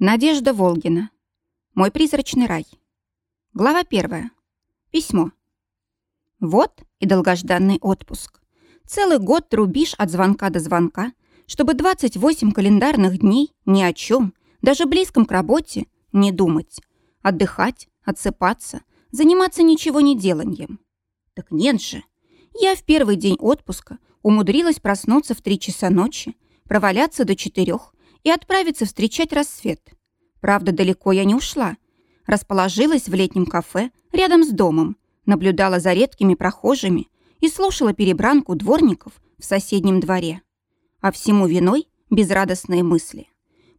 Надежда Волгина. Мой призрачный рай. Глава первая. Письмо. Вот и долгожданный отпуск. Целый год трубишь от звонка до звонка, чтобы 28 календарных дней ни о чем, даже близком к работе, не думать. Отдыхать, отсыпаться, заниматься ничего не деланием. Так нет же. Я в первый день отпуска умудрилась проснуться в 3 часа ночи, проваляться до четырех и отправиться встречать рассвет. Правда, далеко я не ушла. Расположилась в летнем кафе рядом с домом, наблюдала за редкими прохожими и слушала перебранку дворников в соседнем дворе. А всему виной безрадостные мысли.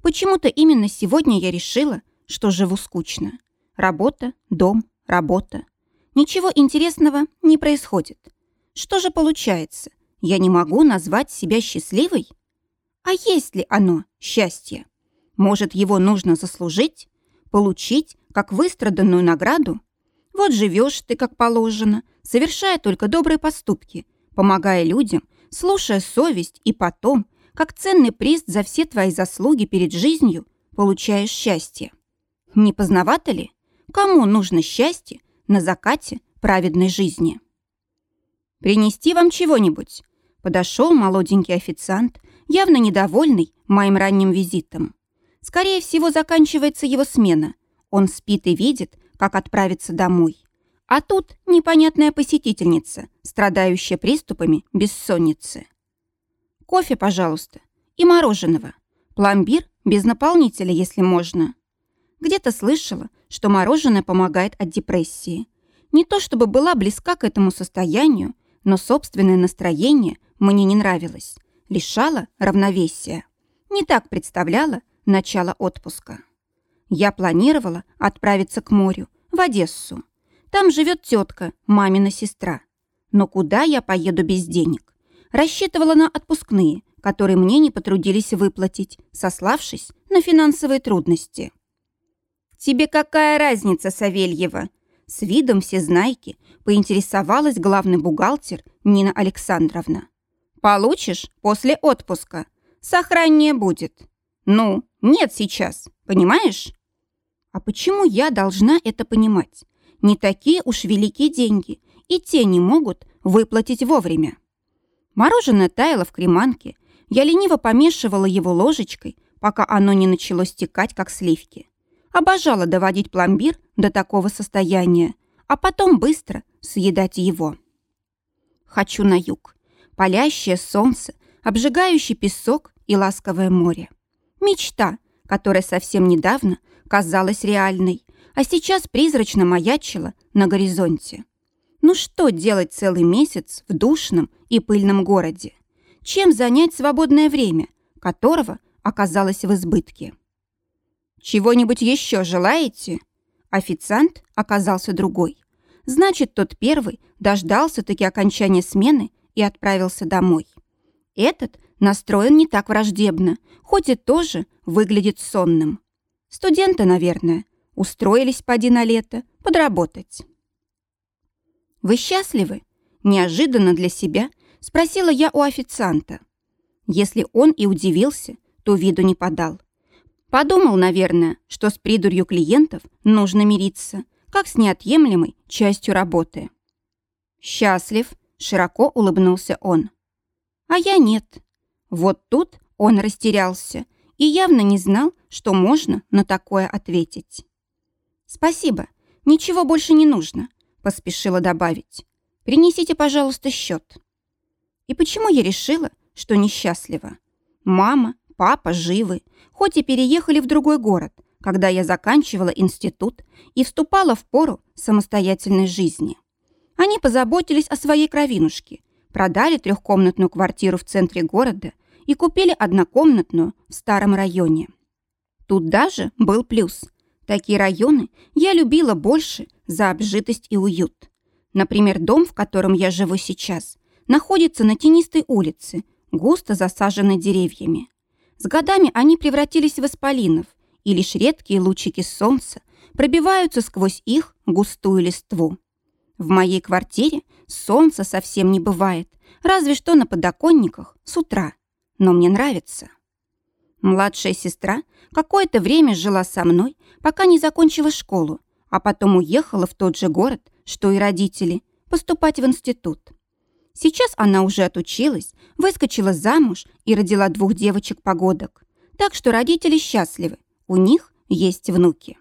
Почему-то именно сегодня я решила, что живу скучно. Работа, дом, работа. Ничего интересного не происходит. Что же получается? Я не могу назвать себя счастливой? А есть ли оно счастье? Может, его нужно заслужить? Получить, как выстраданную награду? Вот живешь ты, как положено, совершая только добрые поступки, помогая людям, слушая совесть, и потом, как ценный приз за все твои заслуги перед жизнью, получаешь счастье. Не поздновато ли? Кому нужно счастье на закате праведной жизни? «Принести вам чего-нибудь?» Подошел молоденький официант, явно недовольный моим ранним визитом. Скорее всего, заканчивается его смена. Он спит и видит, как отправиться домой. А тут непонятная посетительница, страдающая приступами бессонницы. Кофе, пожалуйста, и мороженого. Пломбир без наполнителя, если можно. Где-то слышала, что мороженое помогает от депрессии. Не то чтобы была близка к этому состоянию, но собственное настроение мне не нравилось лишала равновесия. Не так представляла начало отпуска. Я планировала отправиться к морю, в Одессу. Там живет тетка, мамина сестра. Но куда я поеду без денег? Рассчитывала на отпускные, которые мне не потрудились выплатить, сославшись на финансовые трудности. «Тебе какая разница, Савельева?» С видом всезнайки поинтересовалась главный бухгалтер Нина Александровна. Получишь после отпуска. Сохраннее будет. Ну, нет сейчас, понимаешь? А почему я должна это понимать? Не такие уж великие деньги, и те не могут выплатить вовремя. Мороженое таяло в креманке. Я лениво помешивала его ложечкой, пока оно не начало стекать, как сливки. Обожала доводить пломбир до такого состояния, а потом быстро съедать его. Хочу на юг палящее солнце, обжигающий песок и ласковое море. Мечта, которая совсем недавно казалась реальной, а сейчас призрачно маячила на горизонте. Ну что делать целый месяц в душном и пыльном городе? Чем занять свободное время, которого оказалось в избытке? «Чего-нибудь еще желаете?» Официант оказался другой. Значит, тот первый дождался-таки окончания смены и отправился домой. Этот настроен не так враждебно, хоть и тоже выглядит сонным. Студенты, наверное, устроились поди на лето подработать. «Вы счастливы?» Неожиданно для себя спросила я у официанта. Если он и удивился, то виду не подал. Подумал, наверное, что с придурью клиентов нужно мириться, как с неотъемлемой частью работы. «Счастлив», Широко улыбнулся он. А я нет. Вот тут он растерялся и явно не знал, что можно на такое ответить. «Спасибо, ничего больше не нужно», — поспешила добавить. «Принесите, пожалуйста, счет». И почему я решила, что несчастлива? Мама, папа живы, хоть и переехали в другой город, когда я заканчивала институт и вступала в пору самостоятельной жизни. Они позаботились о своей кровинушке, продали трехкомнатную квартиру в центре города и купили однокомнатную в старом районе. Тут даже был плюс. Такие районы я любила больше за обжитость и уют. Например, дом, в котором я живу сейчас, находится на тенистой улице, густо засаженной деревьями. С годами они превратились в исполинов, и лишь редкие лучики солнца пробиваются сквозь их густую листву. В моей квартире солнца совсем не бывает, разве что на подоконниках с утра. Но мне нравится. Младшая сестра какое-то время жила со мной, пока не закончила школу, а потом уехала в тот же город, что и родители, поступать в институт. Сейчас она уже отучилась, выскочила замуж и родила двух девочек-погодок. Так что родители счастливы, у них есть внуки.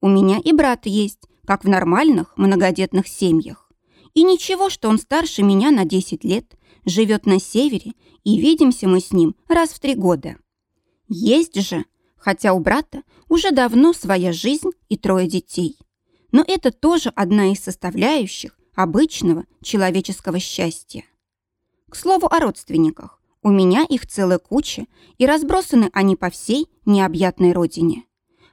У меня и брат есть, как в нормальных многодетных семьях. И ничего, что он старше меня на 10 лет, живет на севере, и видимся мы с ним раз в три года. Есть же, хотя у брата уже давно своя жизнь и трое детей. Но это тоже одна из составляющих обычного человеческого счастья. К слову о родственниках. У меня их целая куча, и разбросаны они по всей необъятной родине.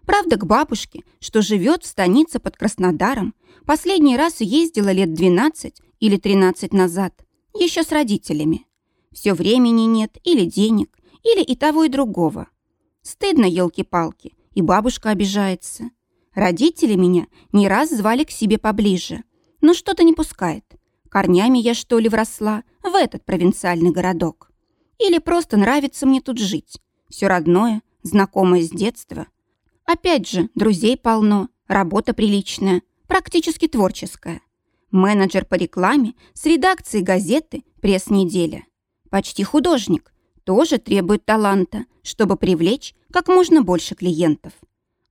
Правда, к бабушке, что живет в станице под Краснодаром, последний раз ездила лет 12 или 13 назад, еще с родителями. Все времени нет или денег, или и того, и другого. Стыдно, елки-палки, и бабушка обижается. Родители меня не раз звали к себе поближе, но что-то не пускает. Корнями я, что ли, вросла в этот провинциальный городок. Или просто нравится мне тут жить. Все родное, знакомое с детства. Опять же, друзей полно, работа приличная, практически творческая. Менеджер по рекламе с редакцией газеты «Пресс-неделя». Почти художник, тоже требует таланта, чтобы привлечь как можно больше клиентов.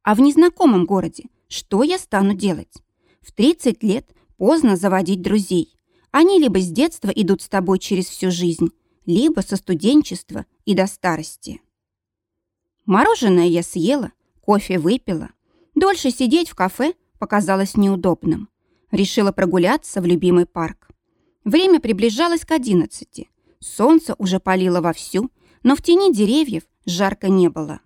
А в незнакомом городе что я стану делать? В 30 лет поздно заводить друзей. Они либо с детства идут с тобой через всю жизнь, либо со студенчества и до старости. Мороженое я съела, кофе выпила. Дольше сидеть в кафе показалось неудобным. Решила прогуляться в любимый парк. Время приближалось к одиннадцати. Солнце уже палило вовсю, но в тени деревьев жарко не было.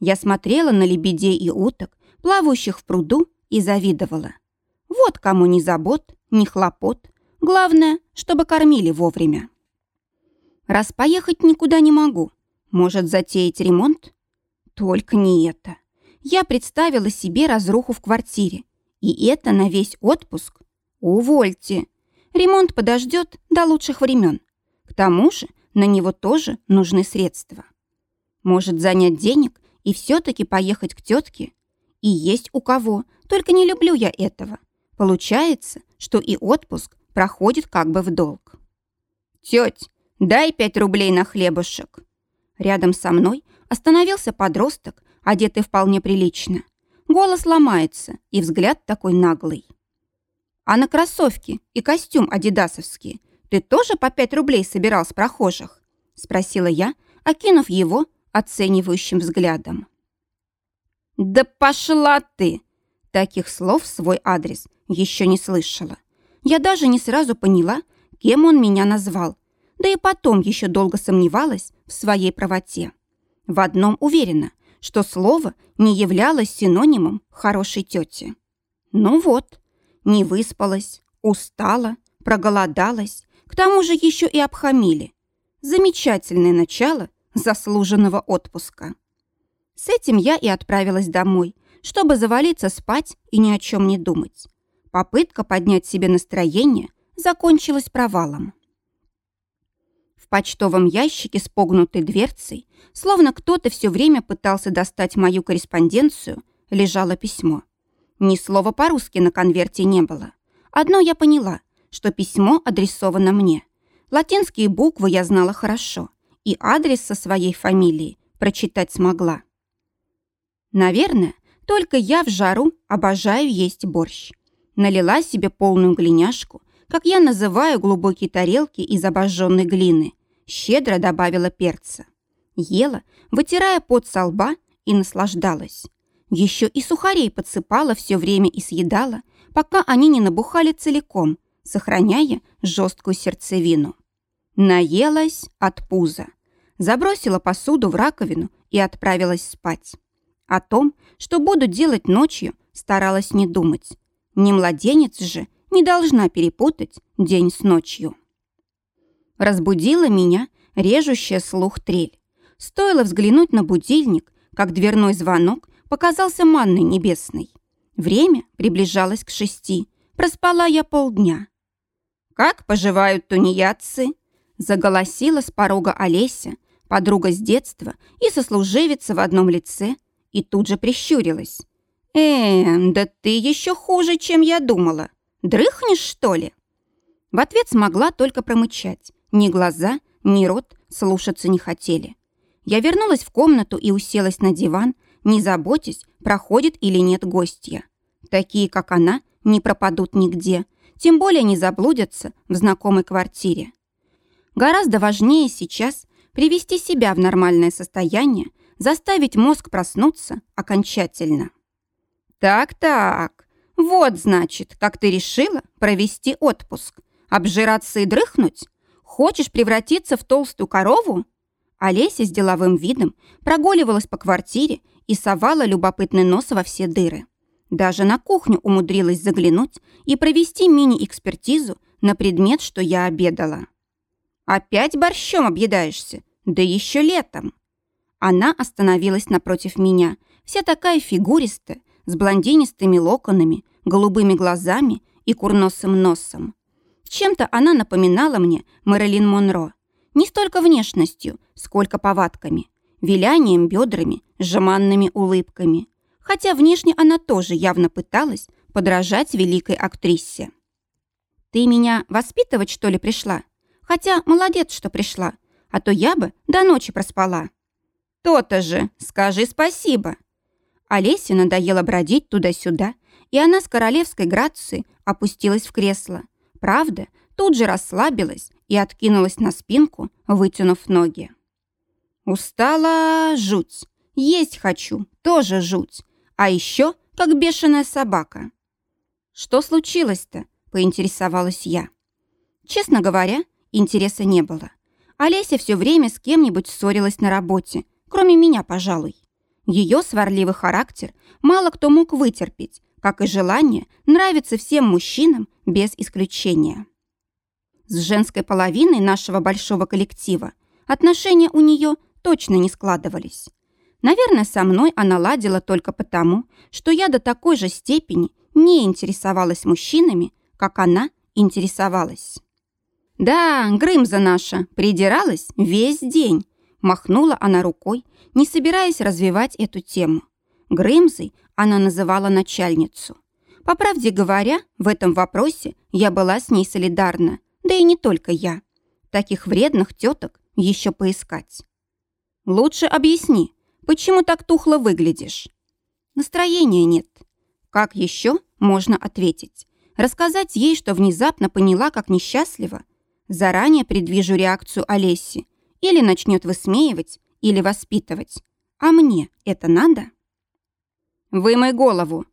Я смотрела на лебедей и уток, плавающих в пруду, и завидовала. Вот кому ни забот, ни хлопот. Главное, чтобы кормили вовремя. Раз поехать никуда не могу, может затеять ремонт? Только не это. Я представила себе разруху в квартире. И это на весь отпуск. Увольте. Ремонт подождет до лучших времен. К тому же на него тоже нужны средства. Может занять денег и все-таки поехать к тетке? И есть у кого, только не люблю я этого. Получается, что и отпуск проходит как бы в долг. «Теть, Дай пять рублей на хлебушек». Рядом со мной остановился подросток, одетый вполне прилично. Голос ломается, и взгляд такой наглый. «А на кроссовки и костюм адидасовский ты тоже по пять рублей собирал с прохожих?» Спросила я, окинув его оценивающим взглядом. «Да пошла ты!» Таких слов в свой адрес еще не слышала. Я даже не сразу поняла, кем он меня назвал, да и потом еще долго сомневалась в своей правоте. В одном уверена, что слово не являлось синонимом хорошей тети. Ну вот, не выспалась, устала, проголодалась, к тому же еще и обхамили. Замечательное начало заслуженного отпуска. С этим я и отправилась домой, чтобы завалиться спать и ни о чем не думать. Попытка поднять себе настроение закончилась провалом почтовом ящике с погнутой дверцей, словно кто-то все время пытался достать мою корреспонденцию, лежало письмо. Ни слова по-русски на конверте не было. Одно я поняла, что письмо адресовано мне. Латинские буквы я знала хорошо, и адрес со своей фамилией прочитать смогла. Наверное, только я в жару обожаю есть борщ. Налила себе полную глиняшку, как я называю глубокие тарелки из обожженной глины, щедро добавила перца. Ела, вытирая пот со лба и наслаждалась. Еще и сухарей подсыпала все время и съедала, пока они не набухали целиком, сохраняя жесткую сердцевину. Наелась от пуза. Забросила посуду в раковину и отправилась спать. О том, что буду делать ночью, старалась не думать. Не младенец же не должна перепутать день с ночью. Разбудила меня режущая слух трель. Стоило взглянуть на будильник, как дверной звонок показался манной небесной. Время приближалось к шести. Проспала я полдня. «Как поживают тунеядцы?» Заголосила с порога Олеся, подруга с детства и сослуживица в одном лице, и тут же прищурилась. «Э, да ты еще хуже, чем я думала. Дрыхнешь, что ли?» В ответ смогла только промычать. Ни глаза, ни рот слушаться не хотели. Я вернулась в комнату и уселась на диван, не заботясь, проходит или нет гостья. Такие, как она, не пропадут нигде, тем более не заблудятся в знакомой квартире. Гораздо важнее сейчас привести себя в нормальное состояние, заставить мозг проснуться окончательно. «Так-так, вот, значит, как ты решила провести отпуск. Обжираться и дрыхнуть? Хочешь превратиться в толстую корову?» Олеся с деловым видом прогуливалась по квартире и совала любопытный нос во все дыры. Даже на кухню умудрилась заглянуть и провести мини-экспертизу на предмет, что я обедала. «Опять борщом объедаешься? Да еще летом!» Она остановилась напротив меня, вся такая фигуристая, с блондинистыми локонами, голубыми глазами и курносым носом. Чем-то она напоминала мне Мэрилин Монро. Не столько внешностью, сколько повадками, вилянием бедрами, жеманными улыбками. Хотя внешне она тоже явно пыталась подражать великой актрисе. «Ты меня воспитывать, что ли, пришла? Хотя молодец, что пришла, а то я бы до ночи проспала». «То-то же, скажи спасибо». Олесе надоело бродить туда-сюда, и она с королевской грацией опустилась в кресло. Правда, тут же расслабилась и откинулась на спинку, вытянув ноги. Устала жуть. Есть хочу, тоже жуть. А еще как бешеная собака. Что случилось-то? Поинтересовалась я. Честно говоря, интереса не было. Олеся все время с кем-нибудь ссорилась на работе, кроме меня, пожалуй. Ее сварливый характер мало кто мог вытерпеть, как и желание нравиться всем мужчинам без исключения. С женской половиной нашего большого коллектива отношения у нее точно не складывались. Наверное, со мной она ладила только потому, что я до такой же степени не интересовалась мужчинами, как она интересовалась. «Да, Грымза наша придиралась весь день», махнула она рукой, не собираясь развивать эту тему. Грымзой она называла начальницу. По правде говоря, в этом вопросе я была с ней солидарна, да и не только я. Таких вредных теток еще поискать. Лучше объясни, почему так тухло выглядишь? Настроения нет. Как еще можно ответить? Рассказать ей, что внезапно поняла, как несчастлива? Заранее предвижу реакцию Олеси. Или начнет высмеивать, или воспитывать. А мне это надо? «Вымой голову».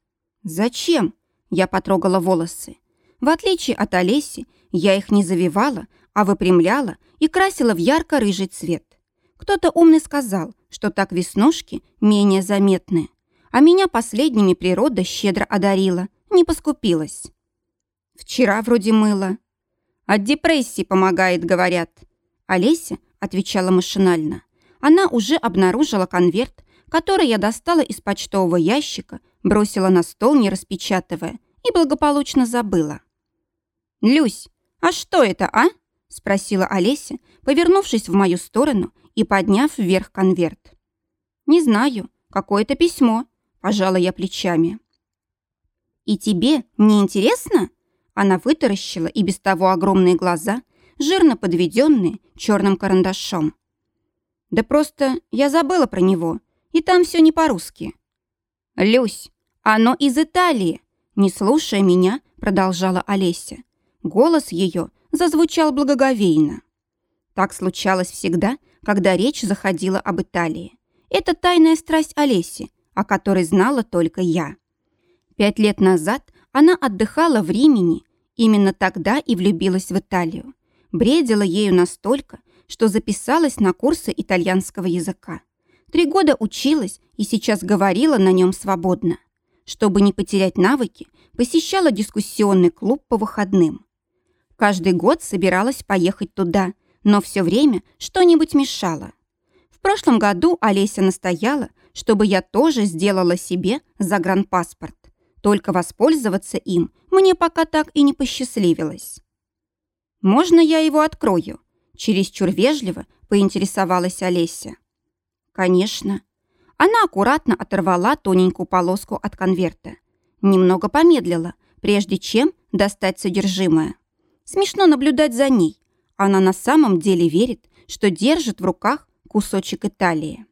«Зачем?» Я потрогала волосы. В отличие от Олеси, я их не завивала, а выпрямляла и красила в ярко-рыжий цвет. Кто-то умный сказал, что так веснушки менее заметны. А меня последними природа щедро одарила, не поскупилась. Вчера вроде мыла. От депрессии помогает, говорят. Олеся отвечала машинально. Она уже обнаружила конверт который я достала из почтового ящика, бросила на стол, не распечатывая, и благополучно забыла. «Люсь, а что это, а?» — спросила Олеся, повернувшись в мою сторону и подняв вверх конверт. «Не знаю, какое-то письмо», — пожала я плечами. «И тебе не интересно?» Она вытаращила и без того огромные глаза, жирно подведенные черным карандашом. «Да просто я забыла про него и там все не по-русски. «Люсь, оно из Италии!» Не слушая меня, продолжала Олеся. Голос ее зазвучал благоговейно. Так случалось всегда, когда речь заходила об Италии. Это тайная страсть Олеси, о которой знала только я. Пять лет назад она отдыхала в Римени, именно тогда и влюбилась в Италию. Бредила ею настолько, что записалась на курсы итальянского языка. Три года училась и сейчас говорила на нем свободно. Чтобы не потерять навыки, посещала дискуссионный клуб по выходным. Каждый год собиралась поехать туда, но все время что-нибудь мешало. В прошлом году Олеся настояла, чтобы я тоже сделала себе загранпаспорт. Только воспользоваться им мне пока так и не посчастливилось. «Можно я его открою?» Чересчур вежливо поинтересовалась Олеся. «Конечно». Она аккуратно оторвала тоненькую полоску от конверта. Немного помедлила, прежде чем достать содержимое. Смешно наблюдать за ней. Она на самом деле верит, что держит в руках кусочек Италии.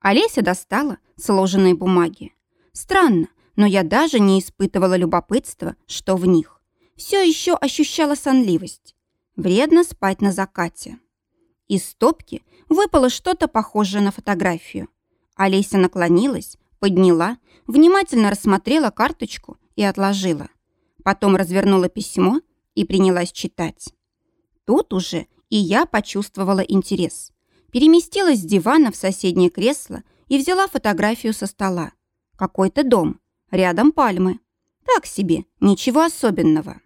Олеся достала сложенные бумаги. Странно, но я даже не испытывала любопытства, что в них. Все еще ощущала сонливость. Вредно спать на закате. Из стопки выпало что-то похожее на фотографию. Олеся наклонилась, подняла, внимательно рассмотрела карточку и отложила. Потом развернула письмо и принялась читать. Тут уже и я почувствовала интерес. Переместилась с дивана в соседнее кресло и взяла фотографию со стола. Какой-то дом, рядом пальмы. Так себе, ничего особенного.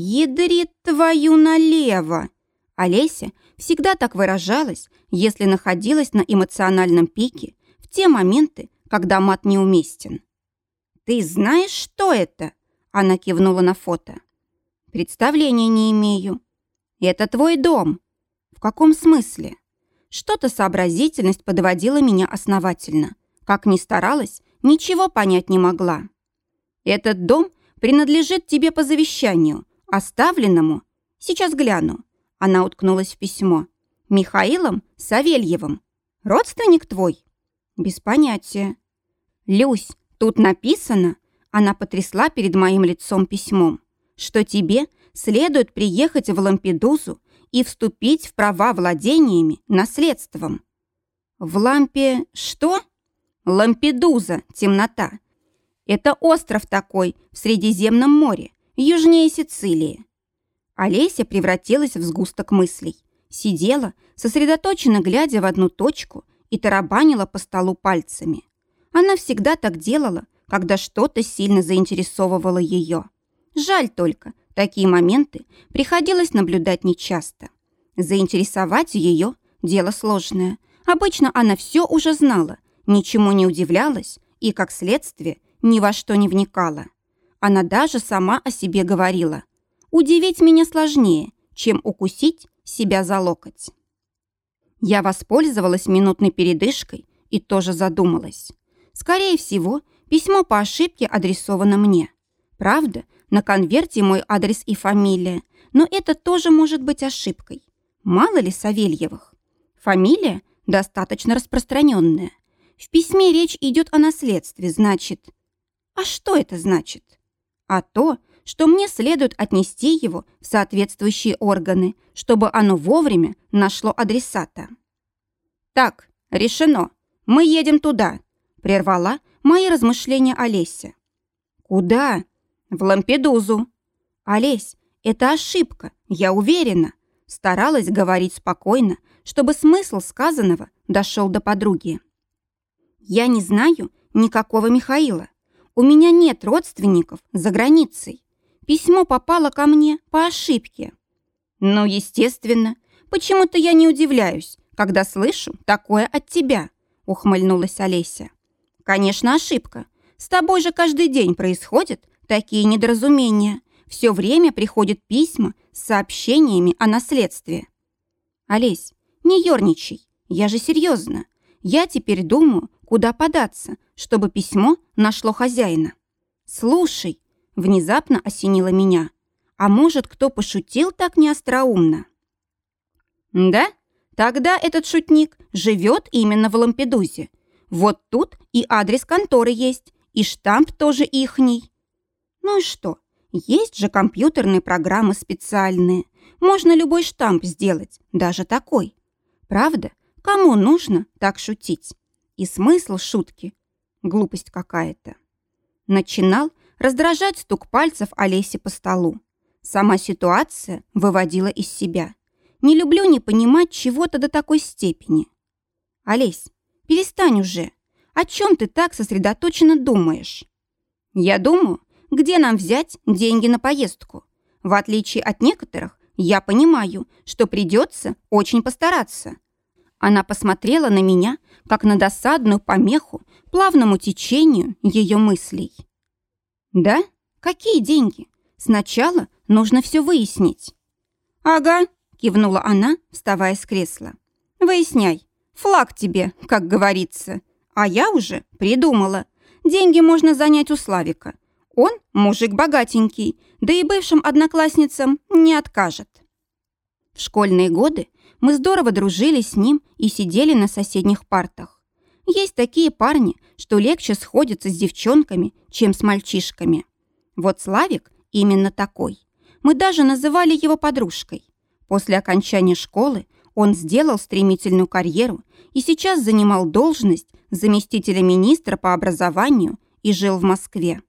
«Ядрит твою налево!» Олеся всегда так выражалась, если находилась на эмоциональном пике в те моменты, когда мат неуместен. «Ты знаешь, что это?» Она кивнула на фото. «Представления не имею». «Это твой дом». «В каком смысле?» Что-то сообразительность подводила меня основательно. Как ни старалась, ничего понять не могла. «Этот дом принадлежит тебе по завещанию, оставленному...» «Сейчас гляну. Она уткнулась в письмо. «Михаилом Савельевым. Родственник твой?» «Без понятия». «Люсь, тут написано...» Она потрясла перед моим лицом письмом, что тебе следует приехать в Лампедузу и вступить в права владениями наследством. В Лампе что? Лампедуза, темнота. Это остров такой в Средиземном море, южнее Сицилии. Олеся превратилась в сгусток мыслей. Сидела, сосредоточенно глядя в одну точку и тарабанила по столу пальцами. Она всегда так делала, когда что-то сильно заинтересовывало ее. Жаль только, такие моменты приходилось наблюдать нечасто. Заинтересовать ее – дело сложное. Обычно она все уже знала, ничему не удивлялась и, как следствие, ни во что не вникала. Она даже сама о себе говорила. Удивить меня сложнее, чем укусить себя за локоть. Я воспользовалась минутной передышкой и тоже задумалась. Скорее всего, письмо по ошибке адресовано мне. Правда, на конверте мой адрес и фамилия, но это тоже может быть ошибкой. Мало ли Савельевых. Фамилия достаточно распространенная. В письме речь идет о наследстве, значит... А что это значит? А то, что мне следует отнести его в соответствующие органы, чтобы оно вовремя нашло адресата. «Так, решено. Мы едем туда», — прервала мои размышления Олеся. «Куда?» «В Лампедузу». «Олесь, это ошибка, я уверена», — старалась говорить спокойно, чтобы смысл сказанного дошел до подруги. «Я не знаю никакого Михаила. У меня нет родственников за границей. Письмо попало ко мне по ошибке. Ну, естественно. Почему-то я не удивляюсь, когда слышу такое от тебя, ухмыльнулась Олеся. Конечно, ошибка. С тобой же каждый день происходят такие недоразумения. Все время приходят письма с сообщениями о наследстве. Олесь, не ерничай. Я же серьезно. Я теперь думаю, куда податься, чтобы письмо нашло хозяина. Слушай, Внезапно осенило меня. А может, кто пошутил так неостроумно? Да? Тогда этот шутник живет именно в Лампедузе. Вот тут и адрес конторы есть, и штамп тоже ихний. Ну и что? Есть же компьютерные программы специальные. Можно любой штамп сделать, даже такой. Правда? Кому нужно так шутить? И смысл шутки? Глупость какая-то. Начинал раздражать стук пальцев Олеси по столу. Сама ситуация выводила из себя. Не люблю не понимать чего-то до такой степени. Олесь, перестань уже. О чем ты так сосредоточенно думаешь? Я думаю, где нам взять деньги на поездку. В отличие от некоторых, я понимаю, что придется очень постараться. Она посмотрела на меня, как на досадную помеху плавному течению ее мыслей. «Да? Какие деньги? Сначала нужно все выяснить». «Ага, кивнула она, вставая с кресла. «Выясняй. Флаг тебе, как говорится. А я уже придумала. Деньги можно занять у Славика. Он мужик богатенький, да и бывшим одноклассницам не откажет». В школьные годы мы здорово дружили с ним и сидели на соседних партах. Есть такие парни, что легче сходятся с девчонками, чем с мальчишками. Вот Славик именно такой. Мы даже называли его подружкой. После окончания школы он сделал стремительную карьеру и сейчас занимал должность заместителя министра по образованию и жил в Москве.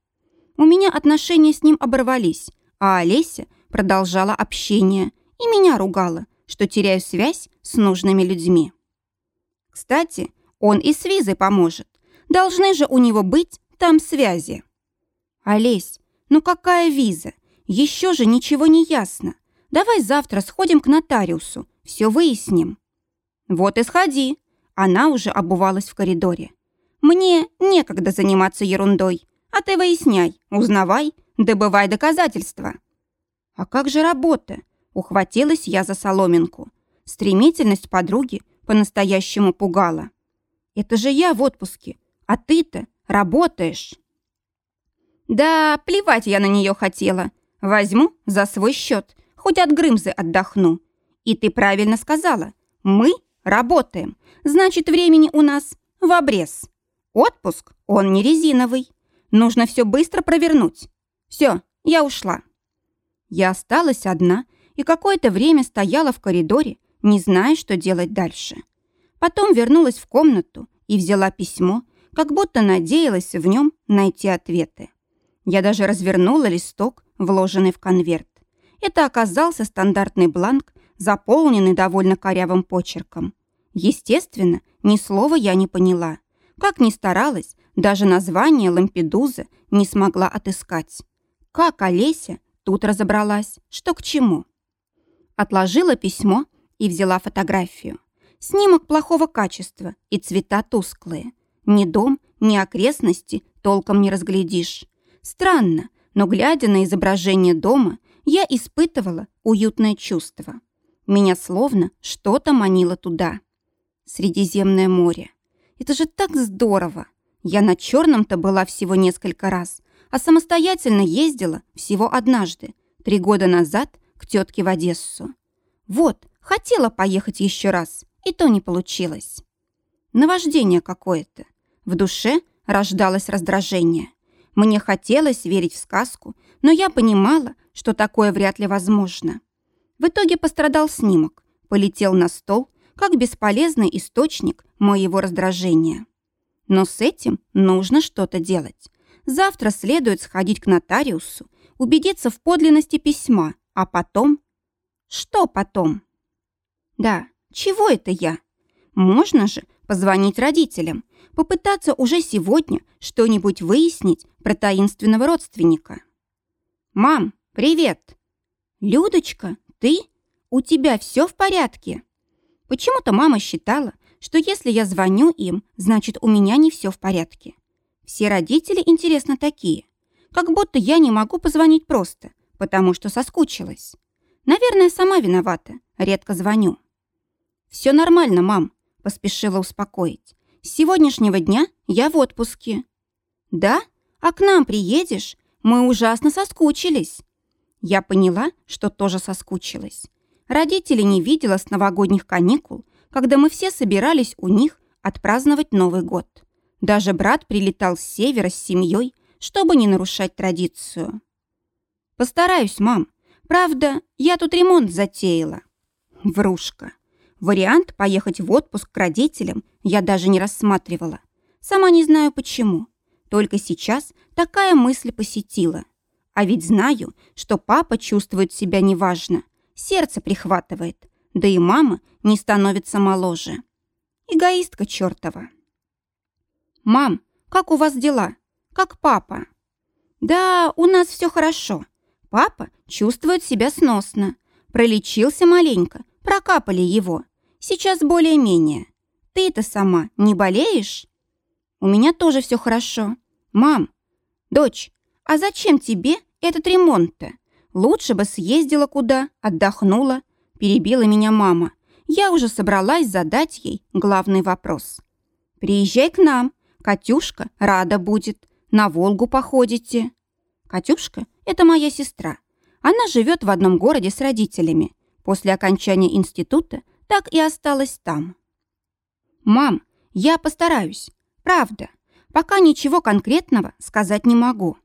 У меня отношения с ним оборвались, а Олеся продолжала общение и меня ругала, что теряю связь с нужными людьми. Кстати, он и с визой поможет. Должны же у него быть там связи. Олесь, ну какая виза? Еще же ничего не ясно. Давай завтра сходим к нотариусу, все выясним. Вот и сходи. Она уже обувалась в коридоре. Мне некогда заниматься ерундой, а ты выясняй, узнавай, добывай доказательства. А как же работа? Ухватилась я за соломинку. Стремительность подруги по-настоящему пугала. Это же я в отпуске, а ты-то работаешь. Да, плевать я на нее хотела. Возьму за свой счет, хоть от Грымзы отдохну. И ты правильно сказала. Мы работаем. Значит, времени у нас в обрез. Отпуск, он не резиновый. Нужно все быстро провернуть. Все, я ушла. Я осталась одна и какое-то время стояла в коридоре, не зная, что делать дальше. Потом вернулась в комнату и взяла письмо, как будто надеялась в нем найти ответы. Я даже развернула листок, вложенный в конверт. Это оказался стандартный бланк, заполненный довольно корявым почерком. Естественно, ни слова я не поняла. Как ни старалась, даже название Лампедуза не смогла отыскать. Как Олеся тут разобралась, что к чему. Отложила письмо и взяла фотографию. Снимок плохого качества и цвета тусклые. Ни дом, ни окрестности толком не разглядишь. Странно, но глядя на изображение дома, я испытывала уютное чувство. Меня словно что-то манило туда. Средиземное море. Это же так здорово. Я на черном-то была всего несколько раз, а самостоятельно ездила всего однажды, три года назад, к тетке в Одессу. Вот, хотела поехать еще раз, и то не получилось. Наваждение какое-то. В душе рождалось раздражение. Мне хотелось верить в сказку, но я понимала, что такое вряд ли возможно. В итоге пострадал снимок, полетел на стол, как бесполезный источник моего раздражения. Но с этим нужно что-то делать. Завтра следует сходить к нотариусу, убедиться в подлинности письма, а потом... Что потом? Да, чего это я? Можно же позвонить родителям, попытаться уже сегодня что-нибудь выяснить про таинственного родственника. «Мам, привет!» «Людочка, ты? У тебя все в порядке?» Почему-то мама считала, что если я звоню им, значит, у меня не все в порядке. Все родители, интересно, такие. Как будто я не могу позвонить просто, потому что соскучилась. Наверное, сама виновата, редко звоню. «Все нормально, мам», — поспешила успокоить. С сегодняшнего дня я в отпуске». «Да? А к нам приедешь? Мы ужасно соскучились». Я поняла, что тоже соскучилась. Родителей не видела с новогодних каникул, когда мы все собирались у них отпраздновать Новый год. Даже брат прилетал с севера с семьей, чтобы не нарушать традицию. «Постараюсь, мам. Правда, я тут ремонт затеяла». Врушка. Вариант поехать в отпуск к родителям я даже не рассматривала. Сама не знаю почему. Только сейчас такая мысль посетила. А ведь знаю, что папа чувствует себя неважно. Сердце прихватывает. Да и мама не становится моложе. Эгоистка чертова. «Мам, как у вас дела? Как папа?» «Да, у нас все хорошо. Папа чувствует себя сносно. Пролечился маленько, прокапали его. Сейчас более-менее. Ты-то сама не болеешь? У меня тоже все хорошо. Мам, дочь, а зачем тебе этот ремонт-то? Лучше бы съездила куда, отдохнула. перебила меня мама. Я уже собралась задать ей главный вопрос. «Приезжай к нам. Катюшка рада будет. На Волгу походите». Катюшка – это моя сестра. Она живет в одном городе с родителями. После окончания института так и осталась там. «Мам, я постараюсь. Правда. Пока ничего конкретного сказать не могу.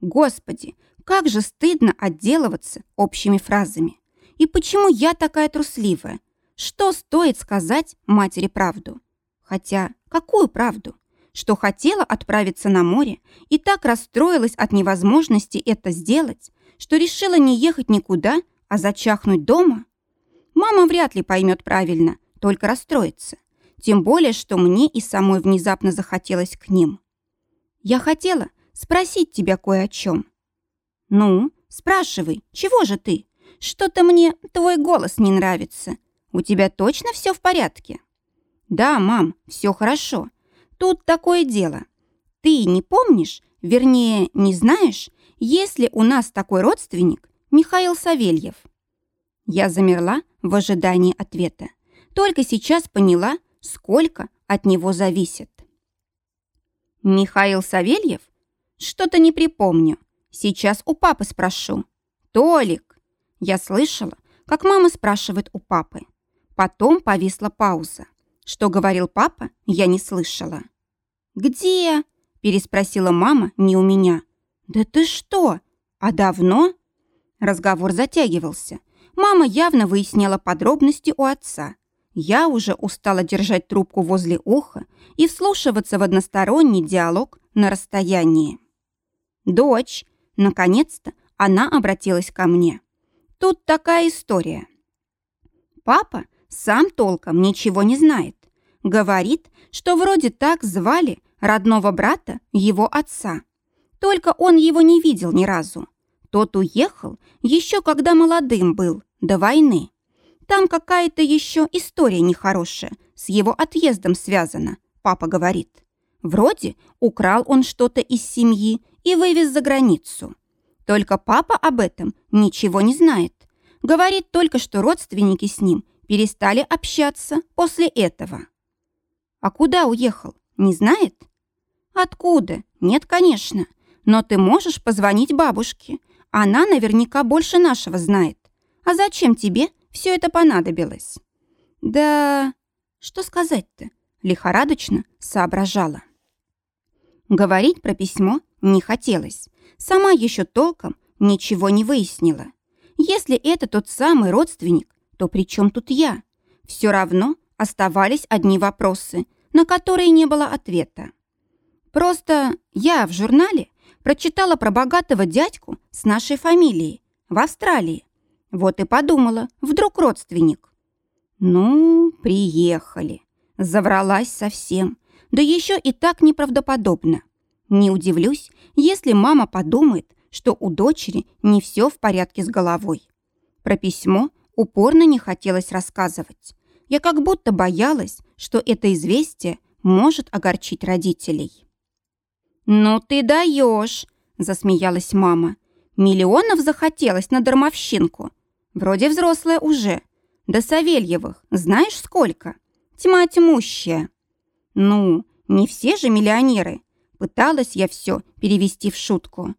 Господи, как же стыдно отделываться общими фразами. И почему я такая трусливая? Что стоит сказать матери правду? Хотя, какую правду? Что хотела отправиться на море и так расстроилась от невозможности это сделать, что решила не ехать никуда, а зачахнуть дома? Мама вряд ли поймет правильно, только расстроится. Тем более, что мне и самой внезапно захотелось к ним. Я хотела спросить тебя кое о чем. Ну, спрашивай, чего же ты? Что-то мне твой голос не нравится. У тебя точно все в порядке? Да, мам, все хорошо. Тут такое дело. Ты не помнишь, вернее, не знаешь, есть ли у нас такой родственник Михаил Савельев? Я замерла в ожидании ответа. Только сейчас поняла, сколько от него зависит. Михаил Савельев? Что-то не припомню. Сейчас у папы спрошу. Толик. Я слышала, как мама спрашивает у папы. Потом повисла пауза. Что говорил папа, я не слышала. «Где?» – переспросила мама не у меня. «Да ты что? А давно?» Разговор затягивался. Мама явно выясняла подробности у отца. Я уже устала держать трубку возле уха и вслушиваться в односторонний диалог на расстоянии. «Дочь!» Наконец-то она обратилась ко мне. «Тут такая история. Папа сам толком ничего не знает. Говорит, что вроде так звали родного брата его отца. Только он его не видел ни разу. Тот уехал еще когда молодым был, до войны. Там какая-то еще история нехорошая с его отъездом связана, папа говорит. Вроде украл он что-то из семьи и вывез за границу. Только папа об этом ничего не знает. Говорит только, что родственники с ним перестали общаться после этого. А куда уехал, не знает? Откуда? Нет, конечно. Но ты можешь позвонить бабушке. Она наверняка больше нашего знает. А зачем тебе все это понадобилось? Да, что сказать-то? Лихорадочно соображала. Говорить про письмо не хотелось. Сама еще толком ничего не выяснила. Если это тот самый родственник, то при чем тут я? Все равно оставались одни вопросы, на которые не было ответа. Просто я в журнале прочитала про богатого дядьку с нашей фамилией в Австралии. Вот и подумала, вдруг родственник. Ну, приехали. Завралась совсем да еще и так неправдоподобно. Не удивлюсь, если мама подумает, что у дочери не все в порядке с головой. Про письмо упорно не хотелось рассказывать. Я как будто боялась, что это известие может огорчить родителей. «Ну ты даешь!» – засмеялась мама. «Миллионов захотелось на дармовщинку. Вроде взрослая уже. До Савельевых знаешь сколько? Тьма тьмущая». «Ну, не все же миллионеры». Пыталась я все перевести в шутку.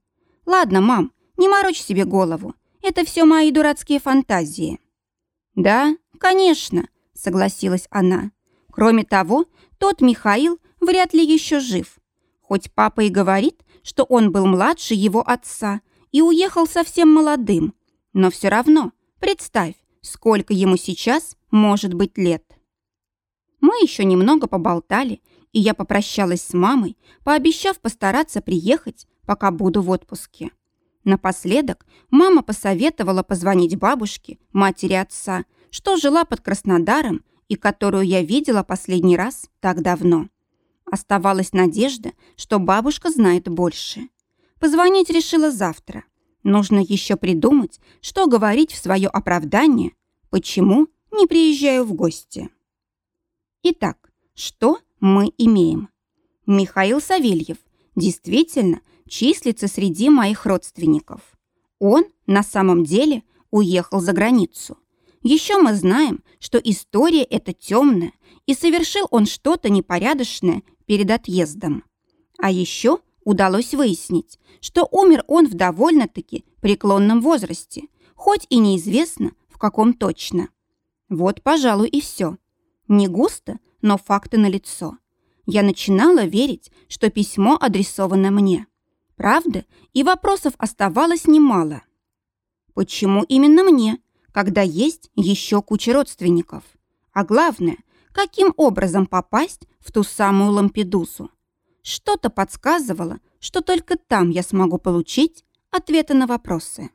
«Ладно, мам, не морочь себе голову. Это все мои дурацкие фантазии». «Да, конечно», — согласилась она. «Кроме того, тот Михаил вряд ли еще жив. Хоть папа и говорит, что он был младше его отца и уехал совсем молодым. Но все равно, представь, сколько ему сейчас может быть лет». Мы еще немного поболтали, и я попрощалась с мамой, пообещав постараться приехать, пока буду в отпуске. Напоследок мама посоветовала позвонить бабушке, матери отца, что жила под Краснодаром и которую я видела последний раз так давно. Оставалась надежда, что бабушка знает больше. Позвонить решила завтра. Нужно еще придумать, что говорить в свое оправдание, почему не приезжаю в гости. Итак, что мы имеем? Михаил Савельев действительно числится среди моих родственников. Он на самом деле уехал за границу. Еще мы знаем, что история эта темная, и совершил он что-то непорядочное перед отъездом. А еще удалось выяснить, что умер он в довольно-таки преклонном возрасте, хоть и неизвестно, в каком точно. Вот, пожалуй, и все. Не густо, но факты налицо. Я начинала верить, что письмо адресовано мне. Правда, и вопросов оставалось немало. Почему именно мне, когда есть еще куча родственников? А главное, каким образом попасть в ту самую Лампедусу? Что-то подсказывало, что только там я смогу получить ответы на вопросы.